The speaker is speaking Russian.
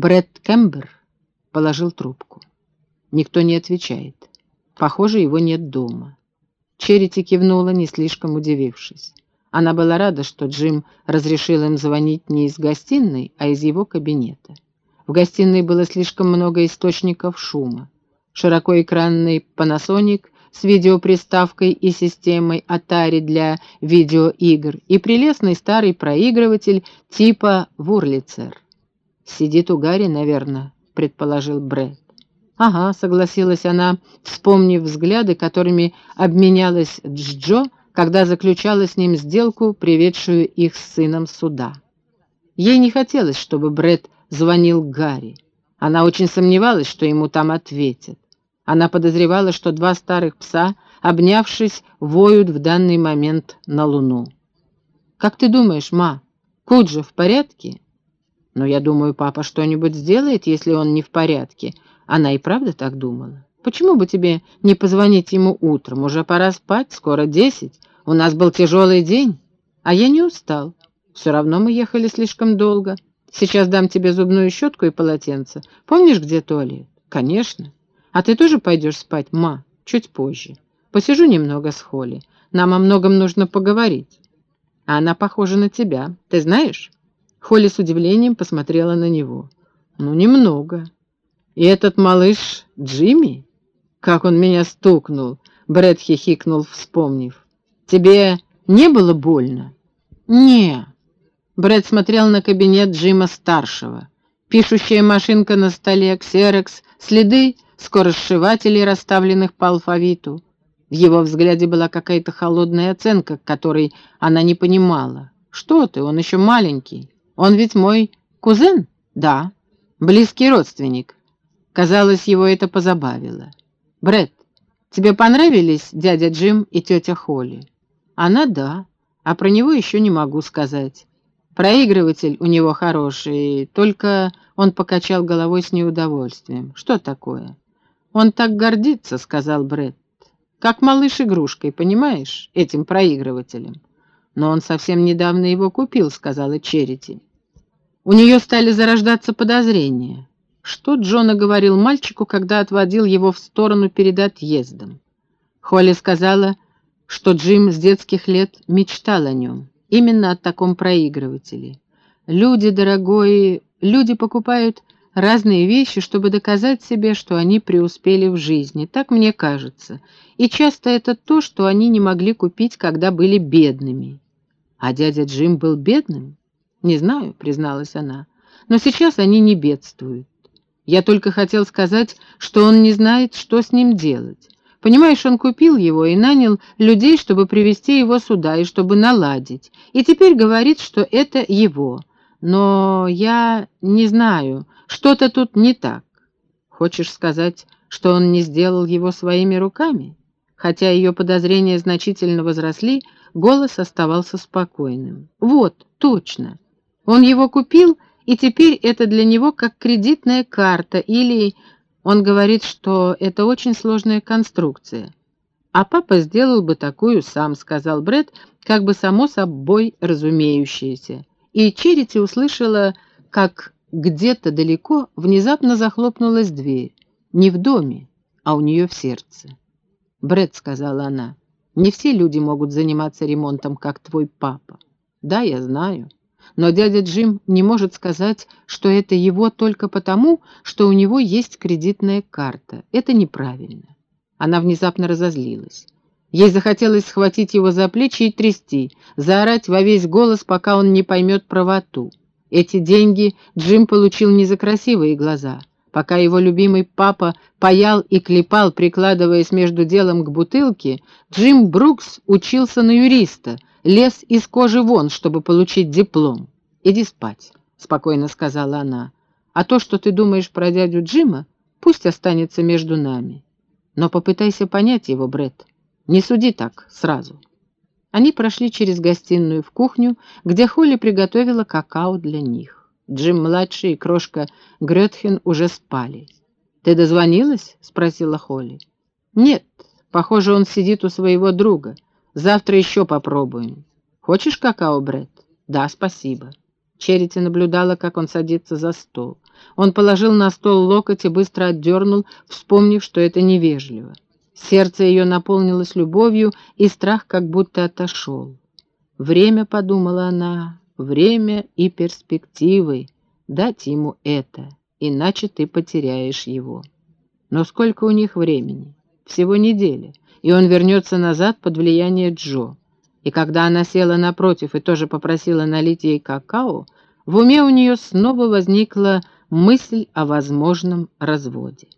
Брэд Кембер положил трубку. Никто не отвечает. Похоже, его нет дома. Черити кивнула, не слишком удивившись. Она была рада, что Джим разрешил им звонить не из гостиной, а из его кабинета. В гостиной было слишком много источников шума. Широкоэкранный Panasonic с видеоприставкой и системой Atari для видеоигр и прелестный старый проигрыватель типа Вурлицер. «Сидит у Гарри, наверное», — предположил Брэд. «Ага», — согласилась она, вспомнив взгляды, которыми обменялась Джо, когда заключала с ним сделку, приведшую их с сыном суда. Ей не хотелось, чтобы Брэд звонил Гарри. Она очень сомневалась, что ему там ответят. Она подозревала, что два старых пса, обнявшись, воют в данный момент на Луну. «Как ты думаешь, ма, Куджа в порядке?» «Но я думаю, папа что-нибудь сделает, если он не в порядке». Она и правда так думала. «Почему бы тебе не позвонить ему утром? Уже пора спать, скоро десять. У нас был тяжелый день, а я не устал. Все равно мы ехали слишком долго. Сейчас дам тебе зубную щетку и полотенце. Помнишь, где туалет?» «Конечно». А ты тоже пойдешь спать, ма? Чуть позже. Посижу немного с Холли. Нам о многом нужно поговорить. А она похожа на тебя, ты знаешь?» Холли с удивлением посмотрела на него. «Ну, немного. И этот малыш Джимми? Как он меня стукнул!» Брэд хихикнул, вспомнив. «Тебе не было больно?» «Не». Брэд смотрел на кабинет Джима-старшего. Пишущая машинка на столе, ксерокс, следы скоросшивателей, расставленных по алфавиту. В его взгляде была какая-то холодная оценка, которой она не понимала. «Что ты, он еще маленький. Он ведь мой кузен?» «Да, близкий родственник». Казалось, его это позабавило. «Брэд, тебе понравились дядя Джим и тетя Холли?» «Она да, а про него еще не могу сказать. Проигрыватель у него хороший, только он покачал головой с неудовольствием. Что такое?» «Он так гордится», — сказал Брэд. «Как малыш игрушкой, понимаешь, этим проигрывателем». «Но он совсем недавно его купил», — сказала Черити. У нее стали зарождаться подозрения. Что Джона говорил мальчику, когда отводил его в сторону перед отъездом? Холли сказала, что Джим с детских лет мечтал о нем, именно о таком проигрывателе. Люди, дорогой, люди покупают разные вещи, чтобы доказать себе, что они преуспели в жизни, так мне кажется. И часто это то, что они не могли купить, когда были бедными. А дядя Джим был бедным? Не знаю, призналась она. Но сейчас они не бедствуют. Я только хотел сказать, что он не знает, что с ним делать. Понимаешь, он купил его и нанял людей, чтобы привести его сюда и чтобы наладить. И теперь говорит, что это его. Но я не знаю, что-то тут не так. Хочешь сказать, что он не сделал его своими руками? Хотя ее подозрения значительно возросли, голос оставался спокойным. Вот, точно. Он его купил, и теперь это для него как кредитная карта, или... Он говорит, что это очень сложная конструкция. «А папа сделал бы такую сам», — сказал Бред, как бы само собой разумеющееся. И Черити услышала, как где-то далеко внезапно захлопнулась дверь. Не в доме, а у нее в сердце. «Бред», — сказала она, — «не все люди могут заниматься ремонтом, как твой папа». «Да, я знаю. Но дядя Джим не может сказать, что это его только потому, что у него есть кредитная карта. Это неправильно». Она внезапно разозлилась. Ей захотелось схватить его за плечи и трясти, заорать во весь голос, пока он не поймет правоту. Эти деньги Джим получил не за красивые глаза. Пока его любимый папа паял и клепал, прикладываясь между делом к бутылке, Джим Брукс учился на юриста, лез из кожи вон, чтобы получить диплом. «Иди спать», — спокойно сказала она. «А то, что ты думаешь про дядю Джима, пусть останется между нами. Но попытайся понять его, Бред. Не суди так сразу». Они прошли через гостиную в кухню, где Холли приготовила какао для них. Джим-младший и крошка Гретхен уже спали. «Ты дозвонилась?» — спросила Холли. «Нет, похоже, он сидит у своего друга. Завтра еще попробуем. Хочешь какао, Бред?» «Да, спасибо». Черити наблюдала, как он садится за стол. Он положил на стол локоть и быстро отдернул, вспомнив, что это невежливо. Сердце ее наполнилось любовью, и страх как будто отошел. «Время», — подумала она, — «время и перспективы. Дать ему это, иначе ты потеряешь его». Но сколько у них времени? Всего неделя, и он вернется назад под влияние Джо. И когда она села напротив и тоже попросила налить ей какао, в уме у нее снова возникла мысль о возможном разводе.